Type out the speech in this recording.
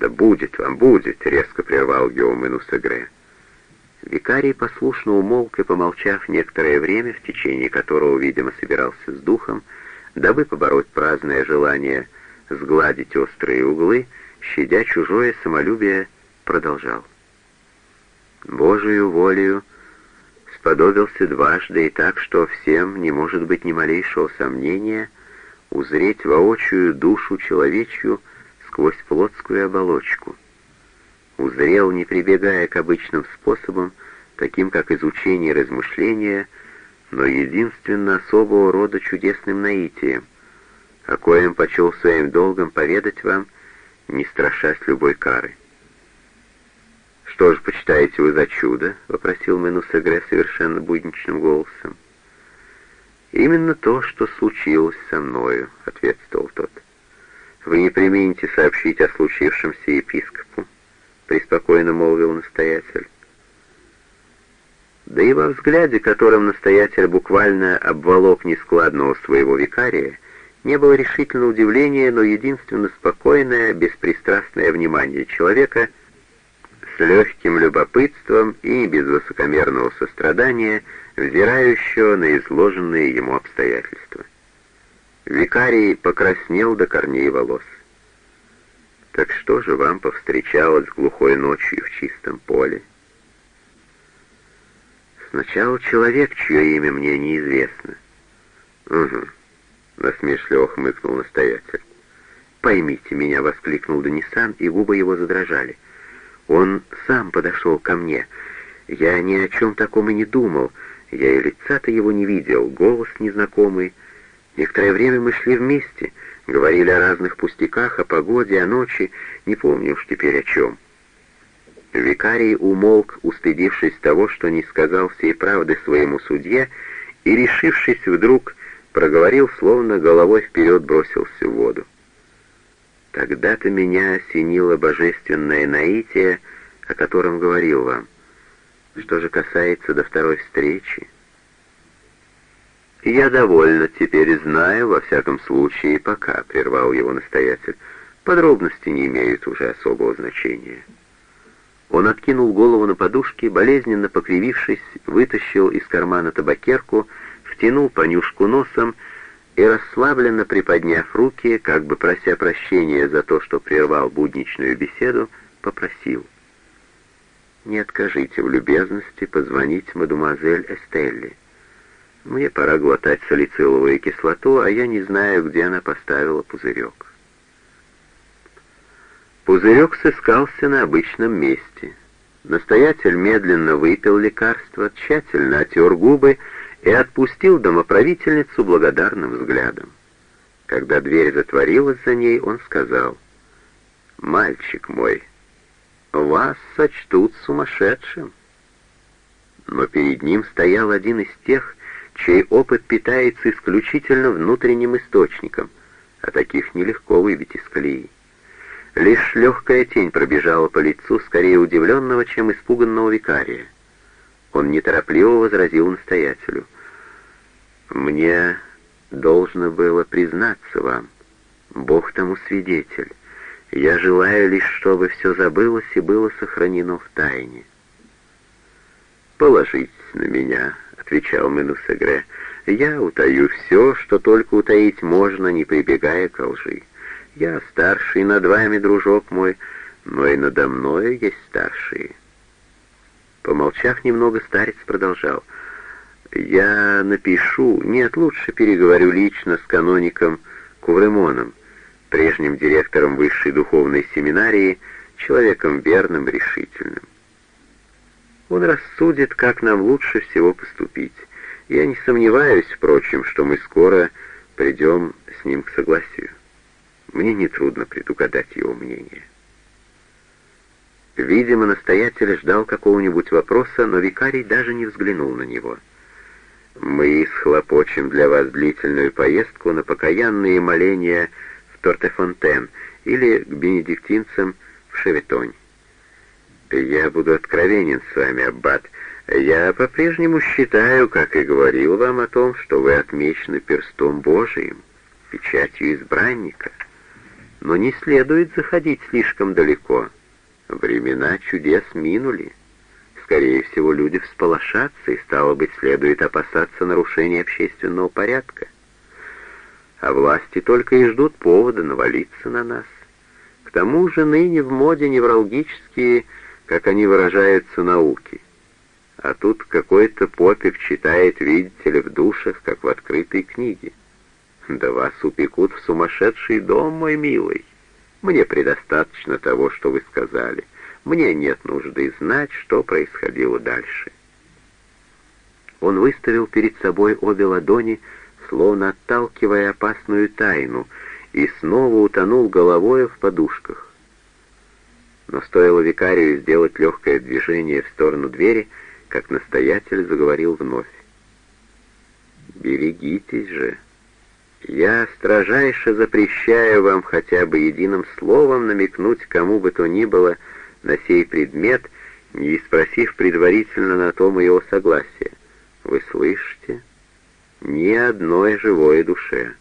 «Да будет вам, будет!» — резко прервал его Менусегре. Викарий послушно умолк и, помолчав некоторое время, в течение которого, видимо, собирался с духом, дабы побороть праздное желание сгладить острые углы, щадя чужое самолюбие, продолжал. «Божию волею сподобился дважды и так, что всем не может быть ни малейшего сомнения узреть воочию душу человечью сквозь плотскую оболочку. Узрел, не прибегая к обычным способам, таким как изучение и размышления, но единственно особого рода чудесным наитием, о коем почел своим долгом поведать вам, не страшась любой кары. «Что же почитаете вы за чудо?» — вопросил Менусегре совершенно будничным голосом. «Именно то, что случилось со мною», — ответствовал тот. «Вы не примените сообщить о случившемся епископу», — преспокойно молвил настоятель. Да и во взгляде, которым настоятель буквально обволок нескладного своего викария, не было решительного удивления, но единственно спокойное, беспристрастное внимание человека с легким любопытством и без высокомерного сострадания, взирающего на изложенные ему обстоятельства. Викарий покраснел до корней волос. «Так что же вам повстречалось глухой ночью в чистом поле?» «Сначала человек, чье имя мне неизвестно». «Угу», — насмешливо хмыкнул настоятель. «Поймите меня», — воскликнул Данисан, и губы его задрожали. «Он сам подошел ко мне. Я ни о чем таком и не думал. Я и лица-то его не видел, голос незнакомый. Некоторое время мы шли вместе, говорили о разных пустяках, о погоде, о ночи, не помню уж теперь о чем. Викарий умолк, устыдившись того, что не сказал всей правды своему судье, и, решившись вдруг, проговорил, словно головой вперед бросился в воду. Тогда-то меня осенило божественное наитие, о котором говорил вам. Что же касается до второй встречи, «Я довольно теперь знаю, во всяком случае, пока», — прервал его настоятель. «Подробности не имеют уже особого значения». Он откинул голову на подушке, болезненно покривившись, вытащил из кармана табакерку, втянул понюшку носом и, расслабленно приподняв руки, как бы прося прощения за то, что прервал будничную беседу, попросил — не откажите в любезности позвонить мадемуазель Эстелли. Мне пора глотать салициловую кислоту, а я не знаю, где она поставила пузырек. Пузырек сыскался на обычном месте. Настоятель медленно выпил лекарство, тщательно отер губы и отпустил домоправительницу благодарным взглядом. Когда дверь затворилась за ней, он сказал, «Мальчик мой, вас сочтут сумасшедшим. Но перед ним стоял один из тех, чей опыт питается исключительно внутренним источником, а таких нелегко выбить из колеи. Лишь легкая тень пробежала по лицу скорее удивленного, чем испуганного викария. Он неторопливо возразил настоятелю. «Мне должно было признаться вам. Бог тому свидетель. Я желаю лишь, чтобы все забылось и было сохранено в тайне. «Положитесь на меня», — отвечал Менусегре. «Я утаю все, что только утаить можно, не прибегая к лжи. Я старший над вами, дружок мой, но и надо мною есть старшие». Помолчав немного, старец продолжал. «Я напишу, нет, лучше переговорю лично с каноником Кувремоном прежним директором высшей духовной семинарии, человеком верным, решительным. Он рассудит, как нам лучше всего поступить. Я не сомневаюсь, впрочем, что мы скоро придем с ним к согласию. Мне нетрудно предугадать его мнение. Видимо, настоятель ждал какого-нибудь вопроса, но викарий даже не взглянул на него. «Мы схлопочем для вас длительную поездку на покаянные моления Тортефонтен или к бенедиктинцам в Шеветонь. Я буду откровенен с вами, Аббат. Я по-прежнему считаю, как и говорил вам о том, что вы отмечены перстом Божиим, печатью избранника. Но не следует заходить слишком далеко. Времена чудес минули. Скорее всего, люди всполошатся, и, стало быть, следует опасаться нарушения общественного порядка. А власти только и ждут повода навалиться на нас. К тому же ныне в моде невралгические, как они выражаются, науки. А тут какой-то попик читает, видите ли, в душах, как в открытой книге. Да вас упекут в сумасшедший дом, мой милый. Мне предостаточно того, что вы сказали. Мне нет нужды знать, что происходило дальше. Он выставил перед собой обе ладони, словно отталкивая опасную тайну, и снова утонул головой в подушках. Но стоило викарию сделать легкое движение в сторону двери, как настоятель заговорил вновь. «Берегитесь же!» Я строжайше запрещаю вам хотя бы единым словом намекнуть кому бы то ни было на сей предмет, не спросив предварительно на то моего согласия. Вы слышите? Ни одной живой душе.